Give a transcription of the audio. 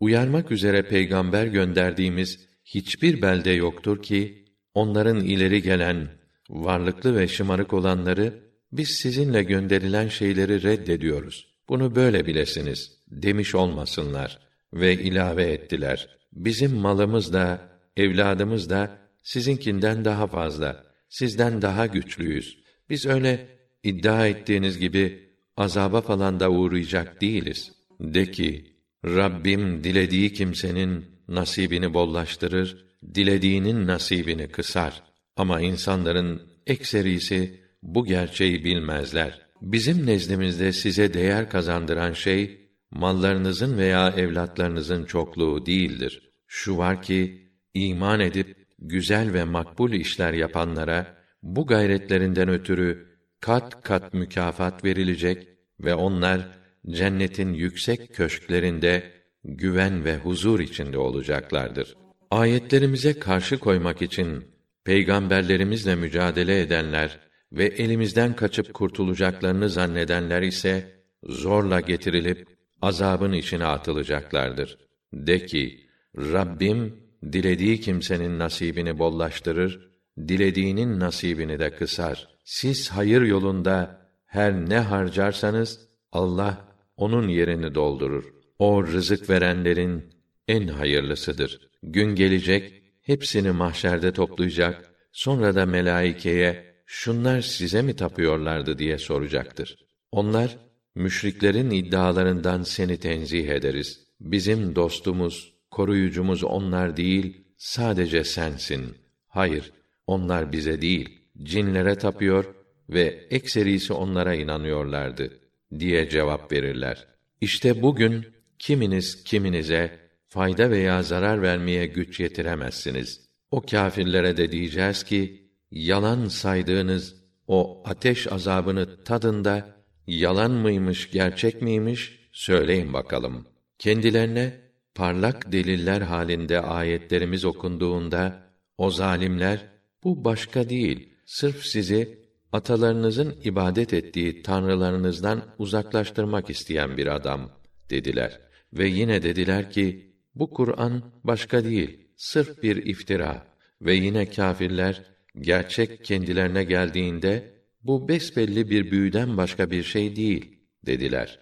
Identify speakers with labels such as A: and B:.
A: Uyarmak üzere peygamber gönderdiğimiz hiçbir belde yoktur ki onların ileri gelen varlıklı ve şımarık olanları biz sizinle gönderilen şeyleri reddediyoruz. Bunu böyle bilesiniz demiş olmasınlar ve ilave ettiler. Bizim malımız da evladımız da sizinkinden daha fazla, sizden daha güçlüyüz. Biz öyle iddia ettiğiniz gibi azaba falan da uğrayacak değiliz. De ki, Rabbim dilediği kimsenin nasibini bollaştırır, dilediğinin nasibini kısar. Ama insanların ekserisi bu gerçeği bilmezler. Bizim nezdimizde size değer kazandıran şey mallarınızın veya evlatlarınızın çokluğu değildir. Şu var ki iman edip güzel ve makbul işler yapanlara bu gayretlerinden ötürü kat kat mükafat verilecek ve onlar cennetin yüksek köşklerinde güven ve huzur içinde olacaklardır. Ayetlerimize karşı koymak için peygamberlerimizle mücadele edenler ve elimizden kaçıp kurtulacaklarını zannedenler ise zorla getirilip azabın içine atılacaklardır. De ki, Rabbim dilediği kimsenin nasibini bollaştırır, dilediğinin nasibini de kısar. Siz hayır yolunda her ne harcarsanız Allah onun yerini doldurur. O rızık verenlerin en hayırlısıdır. Gün gelecek hepsini mahşerde toplayacak, sonra da melaikeye şunlar size mi tapıyorlardı diye soracaktır. Onlar müşriklerin iddialarından seni tenzih ederiz. Bizim dostumuz, koruyucumuz onlar değil, sadece sensin. Hayır, onlar bize değil, cinlere tapıyor ve ekserisi onlara inanıyorlardı diye cevap verirler. İşte bugün kiminiz kiminize fayda veya zarar vermeye güç yetiremezsiniz. O kâfirlere de diyeceğiz ki yalan saydığınız o ateş azabını tadında yalan mıymış, gerçek miymiş söyleyin bakalım. Kendilerine parlak deliller halinde ayetlerimiz okunduğunda o zalimler bu başka değil, sırf sizi atalarınızın ibadet ettiği tanrılarınızdan uzaklaştırmak isteyen bir adam dediler ve yine dediler ki bu Kur'an başka değil, sırf bir iftira ve yine kâfirler gerçek kendilerine geldiğinde bu besbelli bir büyüden başka bir şey değil dediler.